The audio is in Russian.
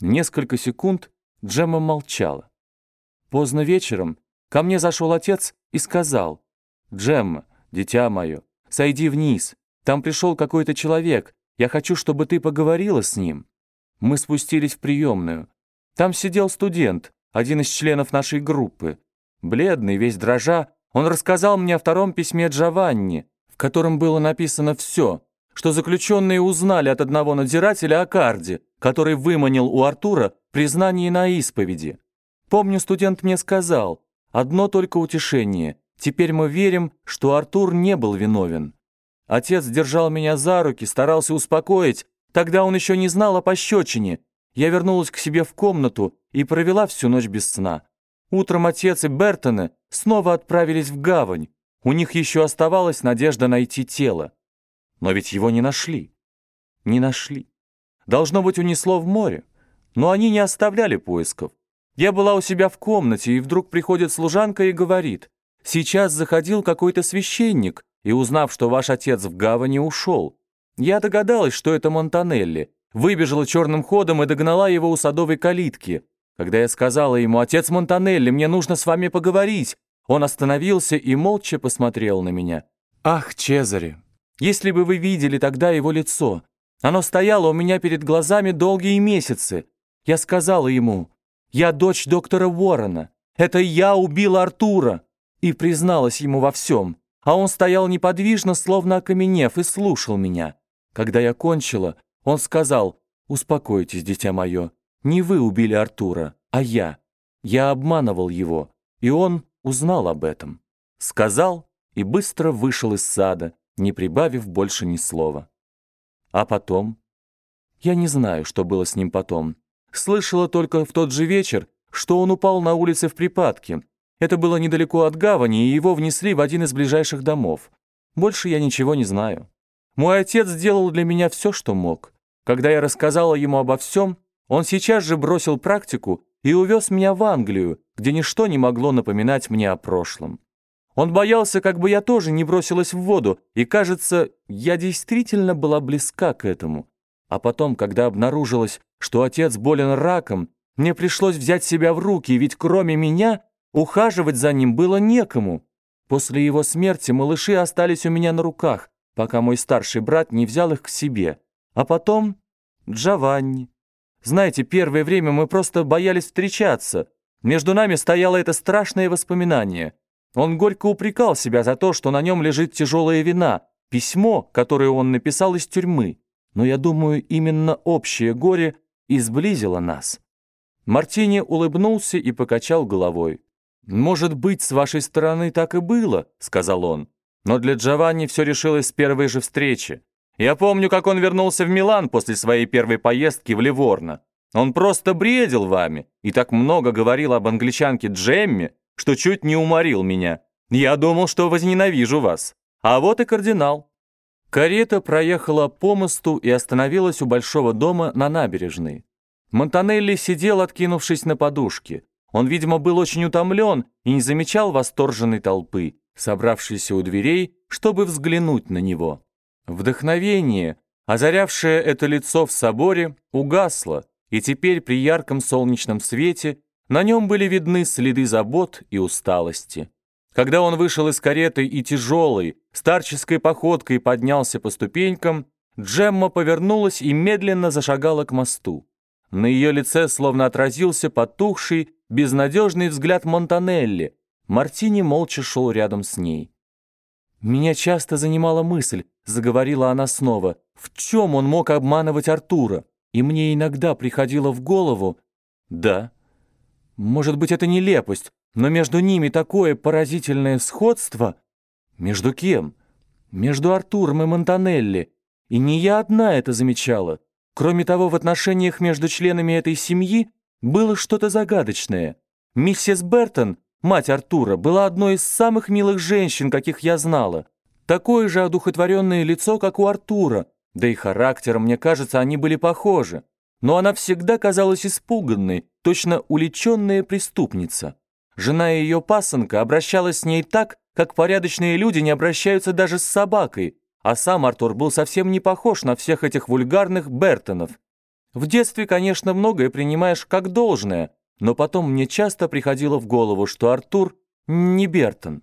Несколько секунд Джемма молчала. Поздно вечером ко мне зашел отец и сказал, «Джемма, дитя мое, сойди вниз, там пришел какой-то человек, я хочу, чтобы ты поговорила с ним». Мы спустились в приемную. Там сидел студент, один из членов нашей группы. Бледный, весь дрожа, он рассказал мне о втором письме Джованни, в котором было написано все, что заключенные узнали от одного надзирателя о карде, который выманил у Артура признание на исповеди. Помню, студент мне сказал, одно только утешение, теперь мы верим, что Артур не был виновен. Отец держал меня за руки, старался успокоить, тогда он еще не знал о пощечине. Я вернулась к себе в комнату и провела всю ночь без сна. Утром отец и Бертоны снова отправились в гавань. У них еще оставалась надежда найти тело. Но ведь его не нашли. Не нашли. Должно быть, унесло в море. Но они не оставляли поисков. Я была у себя в комнате, и вдруг приходит служанка и говорит, «Сейчас заходил какой-то священник, и, узнав, что ваш отец в гавани, ушел. Я догадалась, что это Монтанелли, выбежала черным ходом и догнала его у садовой калитки. Когда я сказала ему, «Отец Монтанелли, мне нужно с вами поговорить», он остановился и молча посмотрел на меня. «Ах, Чезаре, если бы вы видели тогда его лицо, оно стояло у меня перед глазами долгие месяцы. Я сказала ему, «Я дочь доктора Уоррена. Это я убила Артура!» И призналась ему во всем. А он стоял неподвижно, словно окаменев, и слушал меня. Когда я кончила, он сказал, «Успокойтесь, дитя мое, не вы убили Артура, а я. Я обманывал его, и он узнал об этом». Сказал и быстро вышел из сада, не прибавив больше ни слова. А потом? Я не знаю, что было с ним потом. Слышала только в тот же вечер, что он упал на улице в припадке. Это было недалеко от гавани, и его внесли в один из ближайших домов. Больше я ничего не знаю. Мой отец сделал для меня все, что мог. Когда я рассказала ему обо всем, он сейчас же бросил практику и увез меня в Англию, где ничто не могло напоминать мне о прошлом. Он боялся, как бы я тоже не бросилась в воду, и, кажется, я действительно была близка к этому. А потом, когда обнаружилось, что отец болен раком, мне пришлось взять себя в руки, ведь кроме меня ухаживать за ним было некому. После его смерти малыши остались у меня на руках, пока мой старший брат не взял их к себе. А потом Джованни. Знаете, первое время мы просто боялись встречаться. Между нами стояло это страшное воспоминание — он горько упрекал себя за то, что на нем лежит тяжелая вина, письмо, которое он написал из тюрьмы. Но я думаю, именно общее горе изблизило нас. Мартини улыбнулся и покачал головой. «Может быть, с вашей стороны так и было», — сказал он. «Но для Джованни все решилось с первой же встречи. Я помню, как он вернулся в Милан после своей первой поездки в Ливорно. Он просто бредил вами и так много говорил об англичанке Джемме, что чуть не уморил меня. Я думал, что возненавижу вас. А вот и кардинал». Карета проехала по мосту и остановилась у большого дома на набережной. Монтанелли сидел, откинувшись на подушке. Он, видимо, был очень утомлен и не замечал восторженной толпы, собравшейся у дверей, чтобы взглянуть на него. Вдохновение, озарявшее это лицо в соборе, угасло, и теперь при ярком солнечном свете на нем были видны следы забот и усталости. Когда он вышел из кареты и тяжелой, старческой походкой поднялся по ступенькам, Джемма повернулась и медленно зашагала к мосту. На ее лице словно отразился потухший, безнадежный взгляд Монтанелли. Мартини молча шел рядом с ней. «Меня часто занимала мысль», — заговорила она снова, «в чем он мог обманывать Артура? И мне иногда приходило в голову...» «Да», может быть, это нелепость, но между ними такое поразительное сходство. Между кем? Между Артуром и Монтанелли. И не я одна это замечала. Кроме того, в отношениях между членами этой семьи было что-то загадочное. Миссис Бертон, мать Артура, была одной из самых милых женщин, каких я знала. Такое же одухотворенное лицо, как у Артура, да и характером, мне кажется, они были похожи но она всегда казалась испуганной, точно уличенная преступница. Жена ее пасынка обращалась с ней так, как порядочные люди не обращаются даже с собакой, а сам Артур был совсем не похож на всех этих вульгарных Бертонов. В детстве, конечно, многое принимаешь как должное, но потом мне часто приходило в голову, что Артур не Бертон.